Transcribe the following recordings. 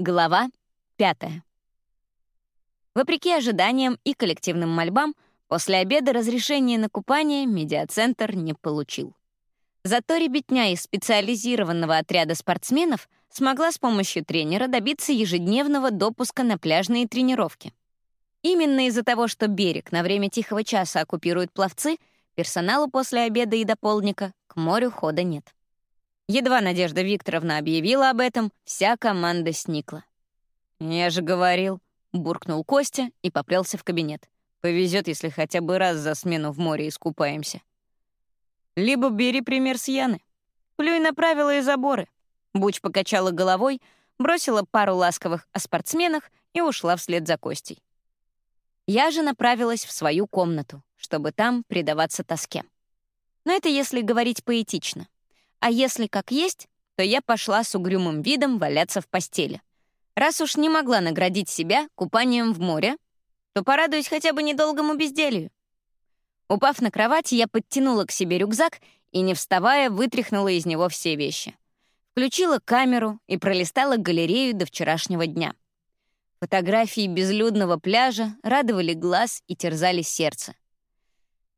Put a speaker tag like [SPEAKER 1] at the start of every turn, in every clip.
[SPEAKER 1] Глава 5. Вопреки ожиданиям и коллективным мольбам, после обеда разрешение на купание медиацентр не получил. Зато ребятня из специализированного отряда спортсменов смогла с помощью тренера добиться ежедневного допуска на пляжные тренировки. Именно из-за того, что берег на время тихого часа оккупируют пловцы, персоналу после обеда и до полдника к морю хода нет. Едва Надежда Викторовна объявила об этом, вся команда сникла. «Я же говорил», — буркнул Костя и поплелся в кабинет. «Повезет, если хотя бы раз за смену в море искупаемся». «Либо бери пример с Яны. Плюй на правила и заборы». Буч покачала головой, бросила пару ласковых о спортсменах и ушла вслед за Костей. Я же направилась в свою комнату, чтобы там предаваться тоске. Но это если говорить поэтично. А если как есть, то я пошла с угрюмым видом валяться в постели. Раз уж не могла наградить себя купанием в море, то порадуюсь хотя бы недолгому безделью. Упав на кровать, я подтянула к себе рюкзак и, не вставая, вытряхнула из него все вещи. Включила камеру и пролистала галерею до вчерашнего дня. Фотографии безлюдного пляжа радовали глаз и терзали сердце.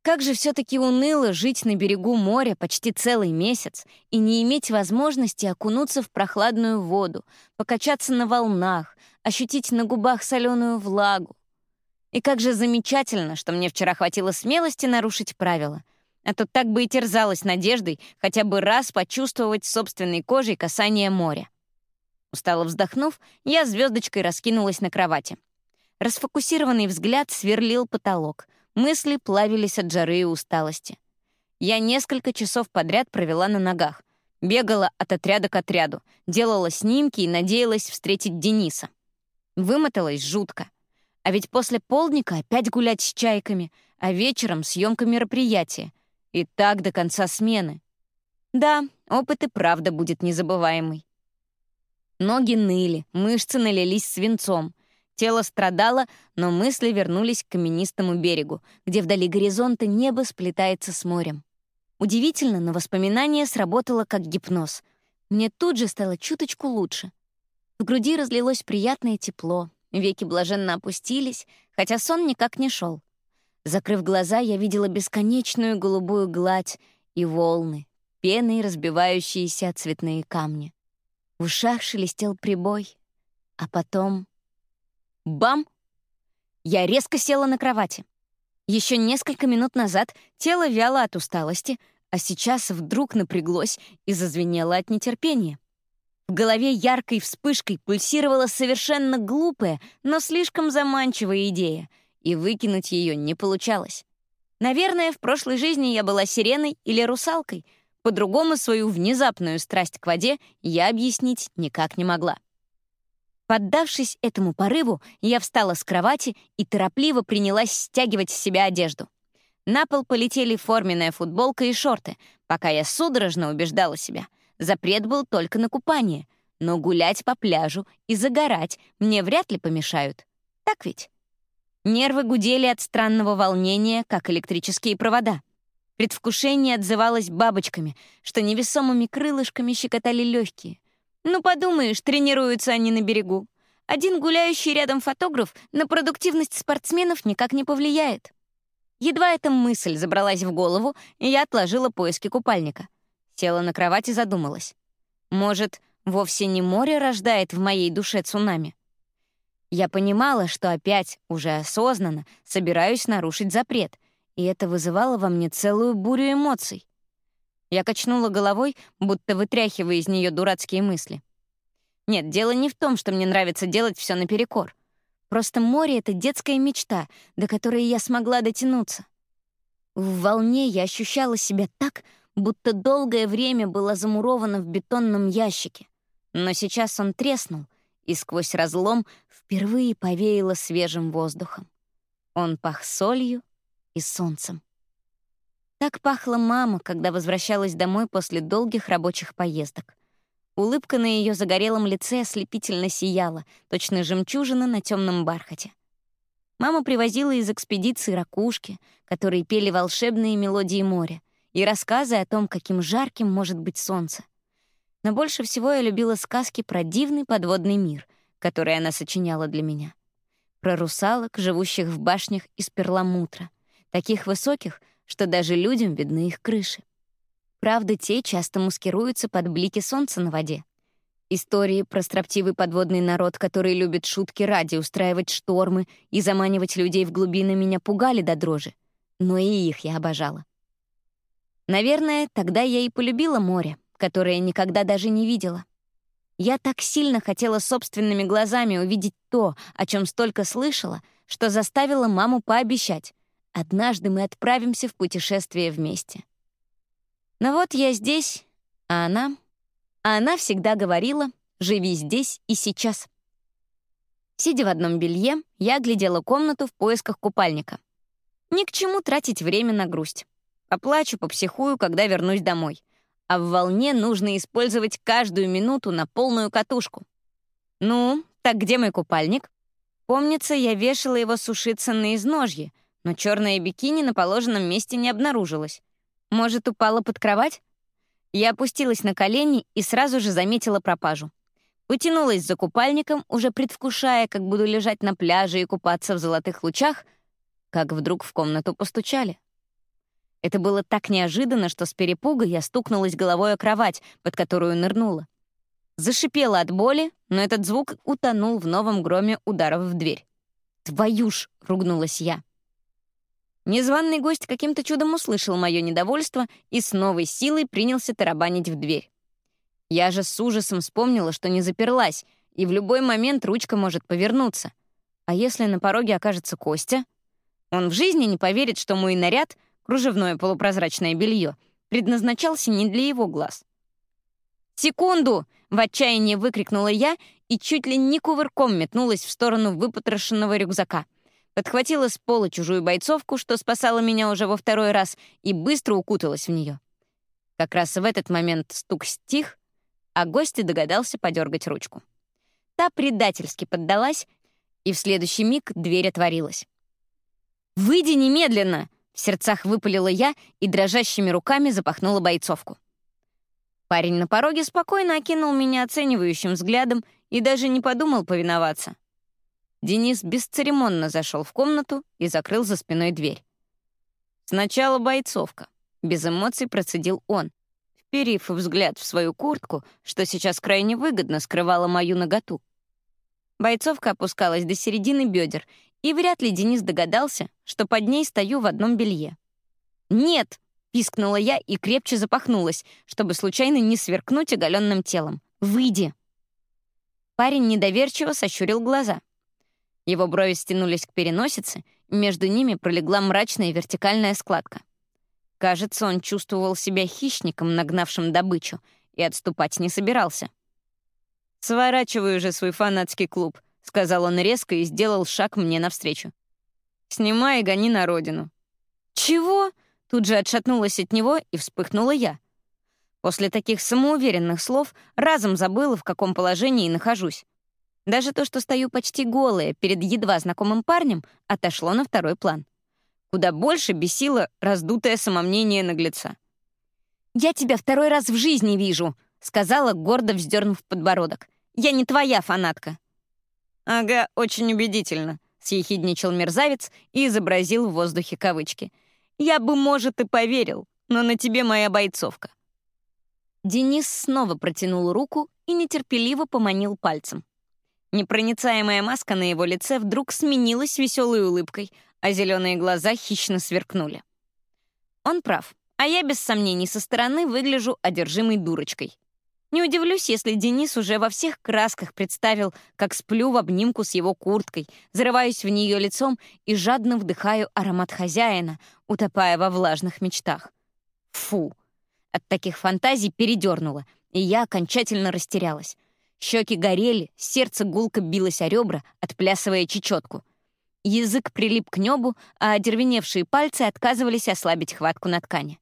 [SPEAKER 1] Как же все-таки уныло жить на берегу моря почти целый месяц и не иметь возможности окунуться в прохладную воду, покачаться на волнах, ощутить на губах соленую влагу. И как же замечательно, что мне вчера хватило смелости нарушить правила, а то так бы и терзалась надеждой хотя бы раз почувствовать собственной кожей касание моря. Устало вздохнув, я звездочкой раскинулась на кровати. Расфокусированный взгляд сверлил потолок — Мысли плавились от жары и усталости. Я несколько часов подряд провела на ногах. Бегала от отряда к отряду, делала снимки и надеялась встретить Дениса. Вымоталась жутко. А ведь после полдника опять гулять с чайками, а вечером съемка мероприятия. И так до конца смены. Да, опыт и правда будет незабываемый. Ноги ныли, мышцы налились свинцом. Тело страдало, но мысли вернулись к каменистому берегу, где вдали горизонта небо сплетается с морем. Удивительно, но воспоминание сработало как гипноз. Мне тут же стало чуточку лучше. В груди разлилось приятное тепло, веки блаженно опустились, хотя сон никак не шел. Закрыв глаза, я видела бесконечную голубую гладь и волны, пеной разбивающиеся цветные камни. В ушах шелестел прибой, а потом Бам! Я резко села на кровати. Еще несколько минут назад тело вяло от усталости, а сейчас вдруг напряглось и зазвенело от нетерпения. В голове яркой вспышкой пульсировала совершенно глупая, но слишком заманчивая идея, и выкинуть ее не получалось. Наверное, в прошлой жизни я была сиреной или русалкой, по-другому свою внезапную страсть к воде я объяснить никак не могла. Поддавшись этому порыву, я встала с кровати и торопливо принялась стягивать с себя одежду. На пол полетели форменная футболка и шорты, пока я судорожно убеждала себя. Запрет был только на купание, но гулять по пляжу и загорать мне вряд ли помешают. Так ведь? Нервы гудели от странного волнения, как электрические провода. Предвкушение отзывалось бабочками, что невесомыми крылышками щекотали легкие — ну, подумаешь, тренируются они на берегу. Один гуляющий рядом фотограф на продуктивность спортсменов никак не повлияет. Едва эта мысль забралась в голову, я отложила поиски купальника. Села на кровать и задумалась. Может, вовсе не море рождает в моей душе цунами? Я понимала, что опять, уже осознанно, собираюсь нарушить запрет, и это вызывало во мне целую бурю эмоций. Я качнула головой, будто вытряхивая из нее дурацкие мысли. Нет, дело не в том, что мне нравится делать все наперекор. Просто море — это детская мечта, до которой я смогла дотянуться. В волне я ощущала себя так, будто долгое время была замурована в бетонном ящике. Но сейчас он треснул, и сквозь разлом впервые повеяло свежим воздухом. Он пах солью и солнцем. Так пахла мама, когда возвращалась домой после долгих рабочих поездок. Улыбка на ее загорелом лице ослепительно сияла, точно жемчужина на темном бархате. Мама привозила из экспедиции ракушки, которые пели волшебные мелодии моря, и рассказы о том, каким жарким может быть солнце. Но больше всего я любила сказки про дивный подводный мир, которые она сочиняла для меня. Про русалок, живущих в башнях из перламутра, таких высоких, что даже людям видны их крыши. Правда, те часто маскируются под блики солнца на воде. Истории про строптивый подводный народ, который любит шутки ради устраивать штормы и заманивать людей в глубины, меня пугали до дрожи. Но и их я обожала. Наверное, тогда я и полюбила море, которое никогда даже не видела. Я так сильно хотела собственными глазами увидеть то, о чем столько слышала, что заставила маму пообещать. Однажды мы отправимся в путешествие вместе. Но вот я здесь, а она... А она всегда говорила «живи здесь и сейчас». Сидя в одном белье, я глядела комнату в поисках купальника. Ни к чему тратить время на грусть. Оплачу, попсихую, когда вернусь домой. А в волне нужно использовать каждую минуту на полную катушку. Ну, так где мой купальник? Помнится, я вешала его сушиться на изножье, но черное бикини на положенном месте не обнаружилось. Может, упала под кровать? Я опустилась на колени и сразу же заметила пропажу. Потянулась за купальником, уже предвкушая, как буду лежать на пляже и купаться в золотых лучах, как вдруг в комнату постучали. Это было так неожиданно, что с перепуга я стукнулась головой о кровать, под которую нырнула. Зашипела от боли, но этот звук утонул в новом громе ударов в дверь. «Твою ж!» — ругнулась я. Незваный гость каким-то чудом услышал мое недовольство и с новой силой принялся тарабанить в дверь. Я же с ужасом вспомнила, что не заперлась, и в любой момент ручка может повернуться. А если на пороге окажется Костя? Он в жизни не поверит, что мой наряд, кружевное полупрозрачное белье, предназначался не для его глаз. «Секунду!» — в отчаянии выкрикнула я и чуть ли не кувырком метнулась в сторону выпотрошенного рюкзака — подхватила с пола чужую бойцовку, что спасала меня уже во второй раз, и быстро укуталась в нее. Как раз в этот момент стук стих, а гость догадался подергать ручку. Та предательски поддалась, и в следующий миг дверь отворилась. «Выйди немедленно!» — в сердцах выпалила я и дрожащими руками запахнула бойцовку. Парень на пороге спокойно окинул меня оценивающим взглядом и даже не подумал повиноваться. Денис бесцеремонно зашел в комнату и закрыл за спиной дверь. Сначала бойцовка. Без эмоций процедил он, вперив взгляд в свою куртку, что сейчас крайне выгодно скрывала мою наготу. Бойцовка опускалась до середины бедер, и вряд ли Денис догадался, что под ней стою в одном белье. «Нет!» — пискнула я и крепче запахнулась, чтобы случайно не сверкнуть оголенным телом. «Выйди!» Парень недоверчиво сощурил глаза — его брови стянулись к переносице, между ними пролегла мрачная вертикальная складка. Кажется, он чувствовал себя хищником, нагнавшим добычу, и отступать не собирался. «Сворачиваю уже свой фанатский клуб», — сказал он резко и сделал шаг мне навстречу. «Снимай и гони на родину». «Чего?» — тут же отшатнулась от него и вспыхнула я. После таких самоуверенных слов разом забыла, в каком положении нахожусь. Даже то, что стою почти голая перед едва знакомым парнем, отошло на второй план. Куда больше бесило раздутое самомнение наглеца. «Я тебя второй раз в жизни вижу», — сказала, гордо вздернув подбородок. «Я не твоя фанатка». «Ага, очень убедительно», — съехидничал мерзавец и изобразил в воздухе кавычки. «Я бы, может, и поверил, но на тебе моя бойцовка». Денис снова протянул руку и нетерпеливо поманил пальцем. Непроницаемая маска на его лице вдруг сменилась веселой улыбкой, а зеленые глаза хищно сверкнули. Он прав, а я без сомнений со стороны выгляжу одержимой дурочкой. Не удивлюсь, если Денис уже во всех красках представил, как сплю в обнимку с его курткой, зарываюсь в нее лицом и жадно вдыхаю аромат хозяина, утопая во влажных мечтах. Фу! От таких фантазий передернуло, и я окончательно растерялась. Щеки горели, сердце гулко билось о ребра, отплясывая чечетку. Язык прилип к небу, а одервеневшие пальцы отказывались ослабить хватку на ткани.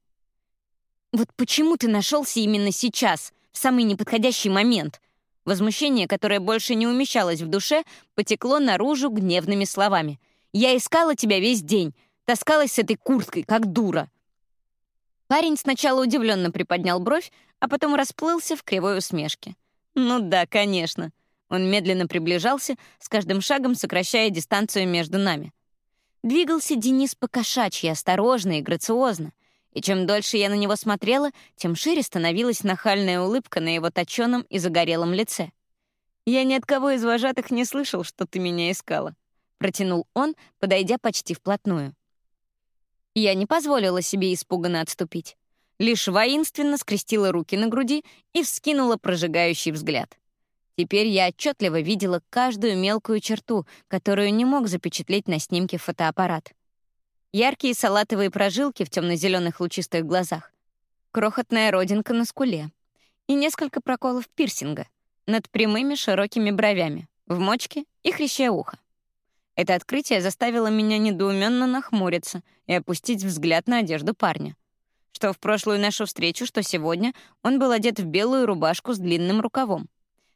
[SPEAKER 1] «Вот почему ты нашелся именно сейчас, в самый неподходящий момент?» Возмущение, которое больше не умещалось в душе, потекло наружу гневными словами. «Я искала тебя весь день, таскалась с этой курткой, как дура». Парень сначала удивленно приподнял бровь, а потом расплылся в кривой усмешке. «Ну да, конечно. Он медленно приближался, с каждым шагом сокращая дистанцию между нами. Двигался Денис по-кошачьи, осторожно и грациозно. И чем дольше я на него смотрела, тем шире становилась нахальная улыбка на его точенном и загорелом лице. «Я ни от кого из вожатых не слышал, что ты меня искала», — протянул он, подойдя почти вплотную. Я не позволила себе испуганно отступить. Лишь воинственно скрестила руки на груди и вскинула прожигающий взгляд. Теперь я отчетливо видела каждую мелкую черту, которую не мог запечатлеть на снимке фотоаппарат. Яркие салатовые прожилки в темно-зеленых лучистых глазах, крохотная родинка на скуле и несколько проколов пирсинга над прямыми широкими бровями, в мочке и хряще ухо. Это открытие заставило меня недоуменно нахмуриться и опустить взгляд на одежду парня. Что в прошлую нашу встречу, что сегодня, он был одет в белую рубашку с длинным рукавом.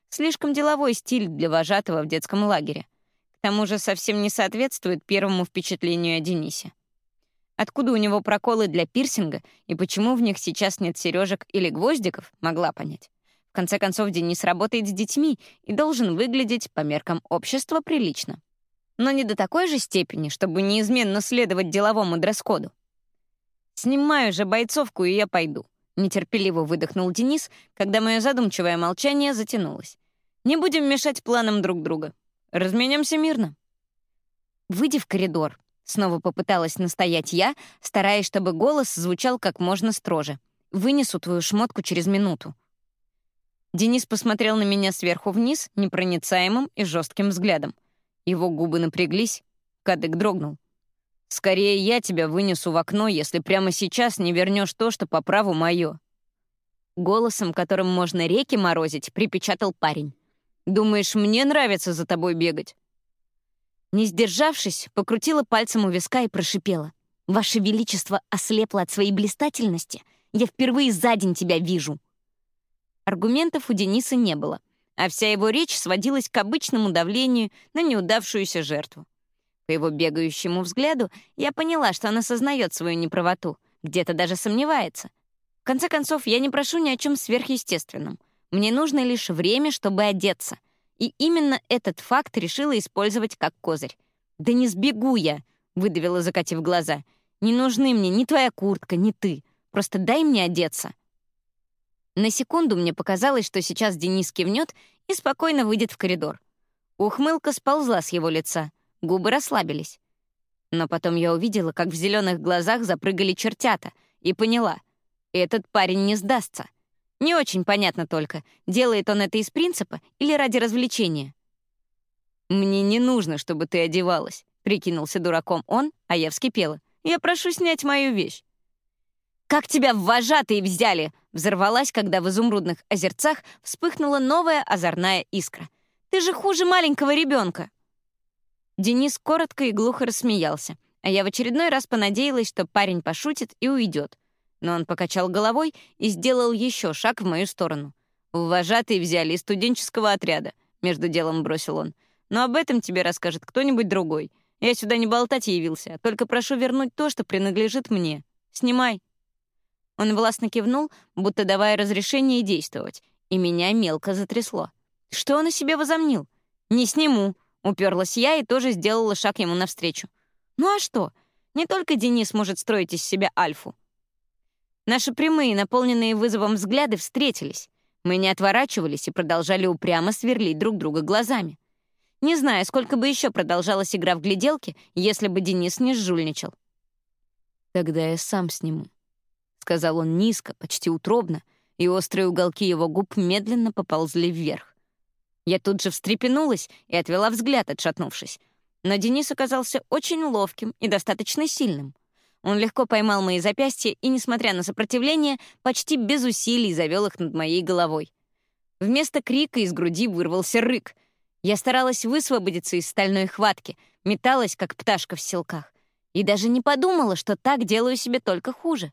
[SPEAKER 1] Слишком деловой стиль для вожатого в детском лагере. К тому же совсем не соответствует первому впечатлению о Денисе. Откуда у него проколы для пирсинга и почему в них сейчас нет сережек или гвоздиков, могла понять. В конце концов, Денис работает с детьми и должен выглядеть по меркам общества прилично. Но не до такой же степени, чтобы неизменно следовать деловому дресс-коду. «Снимаю же бойцовку, и я пойду», — нетерпеливо выдохнул Денис, когда мое задумчивое молчание затянулось. Не будем мешать планам друг друга. Разменемся мирно. Выйди в коридор. Снова попыталась настоять я, стараясь, чтобы голос звучал как можно строже. Вынесу твою шмотку через минуту. Денис посмотрел на меня сверху вниз, непроницаемым и жестким взглядом. Его губы напряглись, кадык дрогнул. «Скорее я тебя вынесу в окно, если прямо сейчас не вернешь то, что по праву мое». Голосом, которым можно реки морозить, припечатал парень. Думаешь, мне нравится за тобой бегать?» Не сдержавшись, покрутила пальцем у виска и прошипела. «Ваше Величество ослепло от своей блистательности. Я впервые за день тебя вижу». Аргументов у Дениса не было, а вся его речь сводилась к обычному давлению на неудавшуюся жертву. По его бегающему взгляду я поняла, что он осознает свою неправоту, где-то даже сомневается. В конце концов, я не прошу ни о чем сверхъестественном — мне нужно лишь время, чтобы одеться. И именно этот факт решила использовать как козырь. «Да не сбегу я!» — выдавила, закатив глаза. «Не нужны мне ни твоя куртка, ни ты. Просто дай мне одеться». На секунду мне показалось, что сейчас Денис кивнет и спокойно выйдет в коридор. Ухмылка сползла с его лица, губы расслабились. Но потом я увидела, как в зеленых глазах запрыгали чертята, и поняла — этот парень не сдастся. Не очень понятно только, делает он это из принципа или ради развлечения. «Мне не нужно, чтобы ты одевалась», — прикинулся дураком он, а я вскипела. «Я прошу снять мою вещь». «Как тебя в вожатые взяли?» — взорвалась, когда в изумрудных озерцах вспыхнула новая озорная искра. «Ты же хуже маленького ребенка!» Денис коротко и глухо рассмеялся, а я в очередной раз понадеялась, что парень пошутит и уйдет но он покачал головой и сделал еще шаг в мою сторону. «Вожатые взяли из студенческого отряда», — между делом бросил он. «Но об этом тебе расскажет кто-нибудь другой. Я сюда не болтать явился, только прошу вернуть то, что принадлежит мне. Снимай». Он властно кивнул, будто давая разрешение действовать, и меня мелко затрясло. Что он о себе возомнил? «Не сниму», — уперлась я и тоже сделала шаг ему навстречу. «Ну а что? Не только Денис может строить из себя альфу. Наши прямые, наполненные вызовом взгляды встретились. Мы не отворачивались и продолжали упрямо сверлить друг друга глазами. Не знаю, сколько бы еще продолжалась игра в гляделки, если бы Денис не сжульничал. «Тогда я сам сниму», — сказал он низко, почти утробно, и острые уголки его губ медленно поползли вверх. Я тут же встрепенулась и отвела взгляд, отшатнувшись. Но Денис оказался очень ловким и достаточно сильным. Он легко поймал мои запястья и, несмотря на сопротивление, почти без усилий завел их над моей головой. Вместо крика из груди вырвался рык. Я старалась высвободиться из стальной хватки, металась, как пташка в селках. И даже не подумала, что так делаю себе только хуже.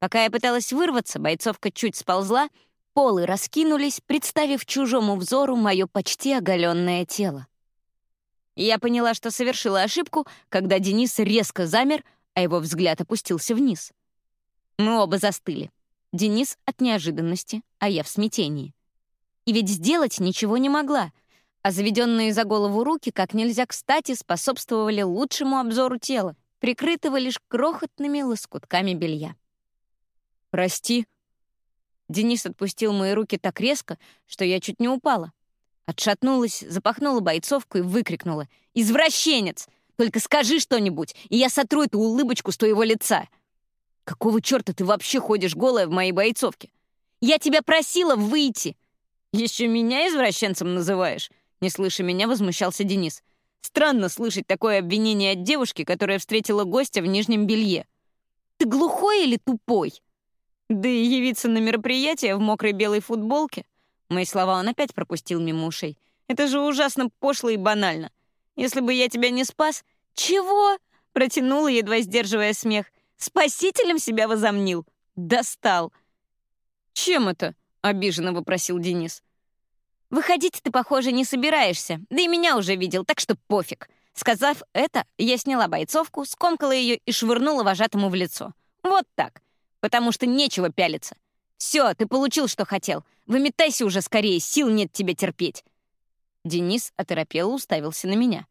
[SPEAKER 1] Пока я пыталась вырваться, бойцовка чуть сползла, полы раскинулись, представив чужому взору мое почти оголенное тело. Я поняла, что совершила ошибку, когда Денис резко замер, а его взгляд опустился вниз. Мы оба застыли. Денис от неожиданности, а я в смятении. И ведь сделать ничего не могла. а заведенные за голову руки как нельзя кстати способствовали лучшему обзору тела, прикрытого лишь крохотными лоскутками белья.
[SPEAKER 2] «Прости».
[SPEAKER 1] Денис отпустил мои руки так резко, что я чуть не упала. Отшатнулась, запахнула бойцовку и выкрикнула. «Извращенец! Только скажи что-нибудь, и я сотру эту улыбочку с твоего лица!» «Какого черта ты вообще ходишь голая в моей бойцовке? Я тебя просила выйти!» «Еще меня извращенцем называешь?» Не слыша меня, возмущался Денис. «Странно слышать такое обвинение от девушки, которая встретила гостя в нижнем белье. Ты глухой или тупой?» Да и явиться на мероприятие в мокрой белой футболке. Мои слова он опять пропустил мимо ушей. Это же ужасно пошло и банально. Если бы я тебя не спас... Чего? Протянула, едва сдерживая смех. Спасителем себя возомнил. Достал. Чем это? Обиженно вопросил Денис. Выходить ты, похоже, не собираешься. Да и меня уже видел, так что пофиг. Сказав это, я сняла бойцовку, скомкала ее и швырнула вожатому в лицо. Вот так потому что нечего пялиться. Все, ты получил, что хотел. Выметайся уже скорее, сил нет тебе терпеть. Денис оторопело уставился на меня.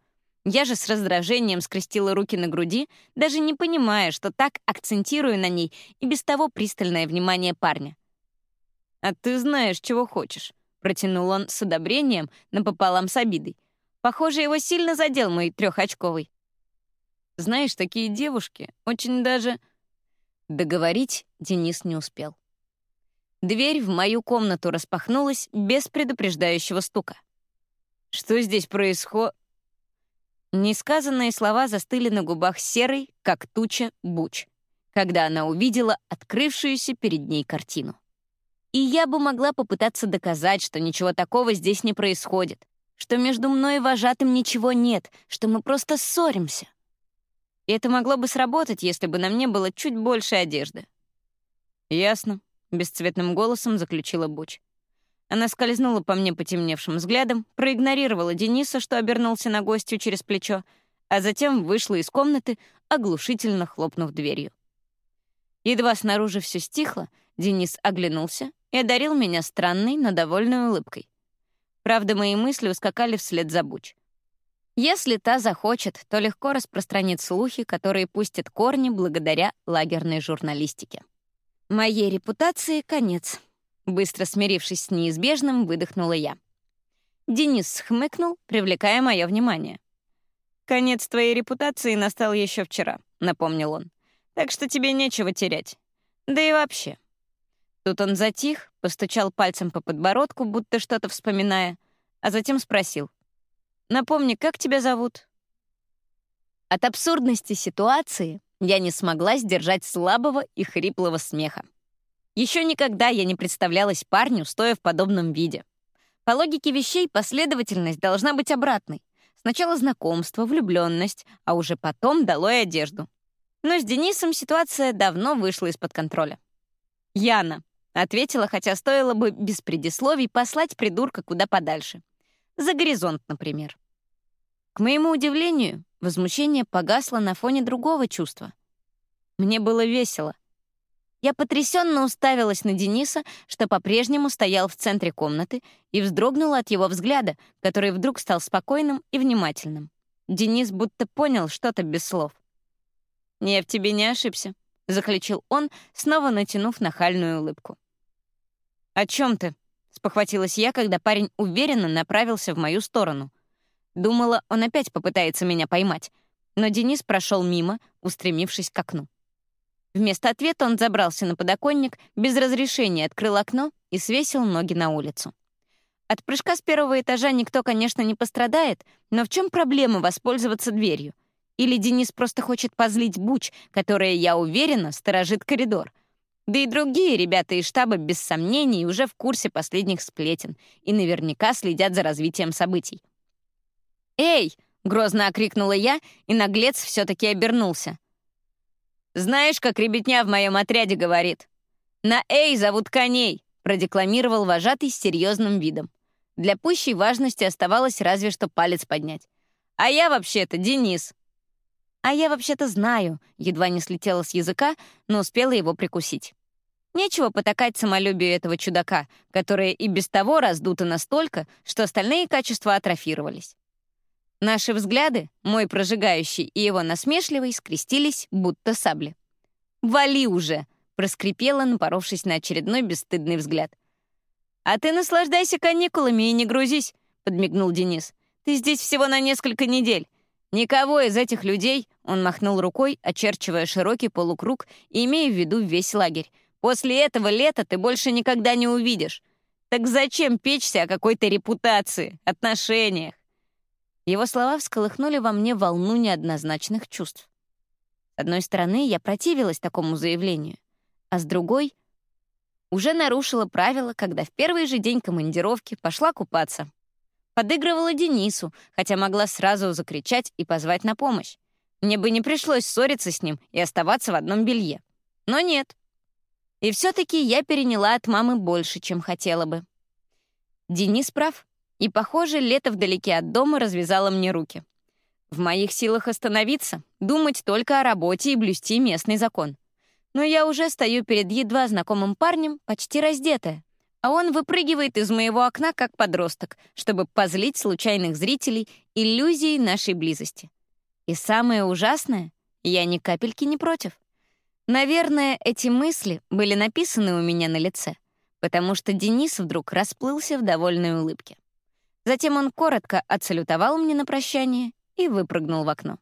[SPEAKER 1] Я же с раздражением скрестила руки на груди, даже не понимая, что так акцентирую на ней и без того пристальное внимание парня. «А ты знаешь, чего хочешь», — протянул он с одобрением напополам с обидой. Похоже, его сильно задел мой трехочковый. «Знаешь, такие девушки очень даже...» Договорить Денис не успел. Дверь в мою комнату распахнулась без предупреждающего стука. «Что здесь происходит?» Несказанные слова застыли на губах серой, как туча, буч, когда она увидела открывшуюся перед ней картину. И я бы могла попытаться доказать, что ничего такого здесь не происходит, что между мной и вожатым ничего нет, что мы просто ссоримся. И это могло бы сработать, если бы на мне было чуть больше одежды. «Ясно», — бесцветным голосом заключила Буч. Она скользнула по мне потемневшим взглядом, проигнорировала Дениса, что обернулся на гостью через плечо, а затем вышла из комнаты, оглушительно хлопнув дверью. Едва снаружи все стихло, Денис оглянулся и одарил меня странной, но довольной улыбкой. Правда, мои мысли ускакали вслед за Буч. Если та захочет, то легко распространит слухи, которые пустят корни благодаря лагерной журналистике. Моей репутации конец. Быстро смирившись с неизбежным, выдохнула я. Денис хмыкнул, привлекая мое внимание. «Конец твоей репутации настал еще вчера», — напомнил он. «Так что тебе нечего терять. Да и вообще». Тут он затих, постучал пальцем по подбородку, будто что-то вспоминая, а затем спросил. Напомни, как тебя зовут?» От абсурдности ситуации я не смогла сдержать слабого и хриплого смеха. Еще никогда я не представлялась парню, стоя в подобном виде. По логике вещей последовательность должна быть обратной. Сначала знакомство, влюбленность, а уже потом долой одежду. Но с Денисом ситуация давно вышла из-под контроля. «Яна», — ответила, хотя стоило бы без предисловий послать придурка куда подальше. За горизонт, например. К моему удивлению, возмущение погасло на фоне другого чувства. Мне было весело. Я потрясенно уставилась на Дениса, что по-прежнему стоял в центре комнаты, и вздрогнула от его взгляда, который вдруг стал спокойным и внимательным. Денис будто понял что-то без слов. «Я в тебе не ошибся», — заключил он, снова натянув нахальную улыбку. «О чем ты?» Спохватилась я, когда парень уверенно направился в мою сторону. Думала, он опять попытается меня поймать. Но Денис прошел мимо, устремившись к окну. Вместо ответа он забрался на подоконник, без разрешения открыл окно и свесил ноги на улицу. От прыжка с первого этажа никто, конечно, не пострадает, но в чем проблема воспользоваться дверью? Или Денис просто хочет позлить Буч, которая, я уверена, сторожит коридор — да и другие ребята из штаба без сомнений уже в курсе последних сплетен и наверняка следят за развитием событий. «Эй!» — грозно окрикнула я, и наглец все таки обернулся. «Знаешь, как ребятня в моем отряде говорит? На «Эй» зовут коней!» — продекламировал вожатый с серьезным видом. Для пущей важности оставалось разве что палец поднять. «А я вообще-то Денис!» «А я вообще-то знаю», — едва не слетела с языка, но успела его прикусить. Нечего потакать самолюбию этого чудака, которое и без того раздуто настолько, что остальные качества атрофировались. Наши взгляды, мой прожигающий и его насмешливый, скрестились, будто сабли. «Вали уже!» — проскрипела, напоровшись на очередной бесстыдный взгляд. «А ты наслаждайся каникулами и не грузись», — подмигнул Денис. «Ты здесь всего на несколько недель. Никого из этих людей, — он махнул рукой, очерчивая широкий полукруг и имея в виду весь лагерь, после этого лета ты больше никогда не увидишь. Так зачем печься о какой-то репутации, отношениях? Его слова всколыхнули во мне волну неоднозначных чувств. С одной стороны, я противилась такому заявлению, а с другой — уже нарушила правила, когда в первый же день командировки пошла купаться. Подыгрывала Денису, хотя могла сразу закричать и позвать на помощь. Мне бы не пришлось ссориться с ним и оставаться в одном белье. Но нет. И все-таки я переняла от мамы больше, чем хотела бы. Денис прав. И, похоже, лето вдалеке от дома развязало мне руки. В моих силах остановиться, думать только о работе и блюсти местный закон. Но я уже стою перед едва знакомым парнем, почти раздетая, а он выпрыгивает из моего окна как подросток, чтобы позлить случайных зрителей иллюзией нашей близости. И самое ужасное, я ни капельки не против. Наверное, эти мысли были написаны у меня на лице, потому что Денис вдруг расплылся в довольной улыбке. Затем он коротко отсалютовал мне на прощание и выпрыгнул в окно.